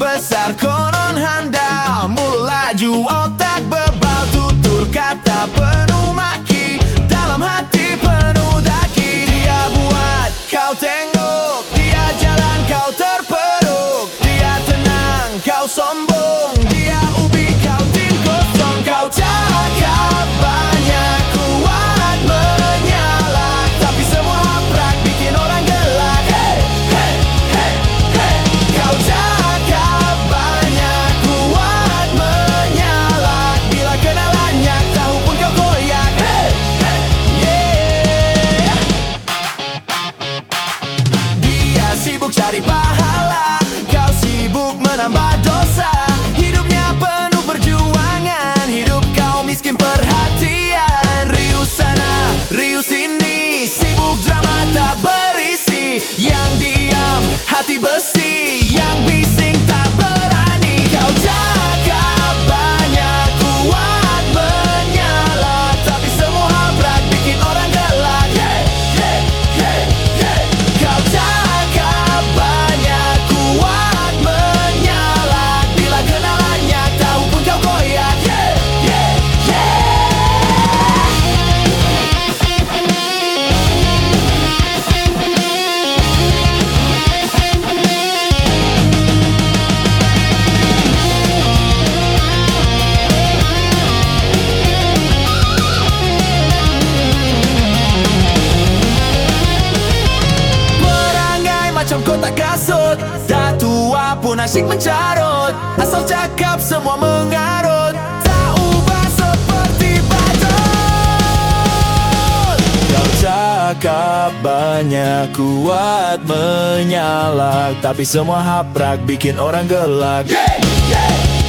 besar konon handal Mulaju otak bebal tutur kata penuh maki. Dalam hati penuh daki. Dia buat kau tengok. Dia jalan kau terperuk. Dia tenang kau sombong. Dia menambah dosa Hidupnya penuh perjuangan. Hidup kau miskin perhatian. Riuh sana, riuh sini. Sibuk drama tak berisi. Yang diam, hati besi macam kotak kasut. Dah tua pun asyik mencarut. Asal cakap semua mengarut. Tak ubah seperti badut. Kau cakap banyak kuat menyalak. Tapi semua haprak bikin orang gelak. Yeah, yeah.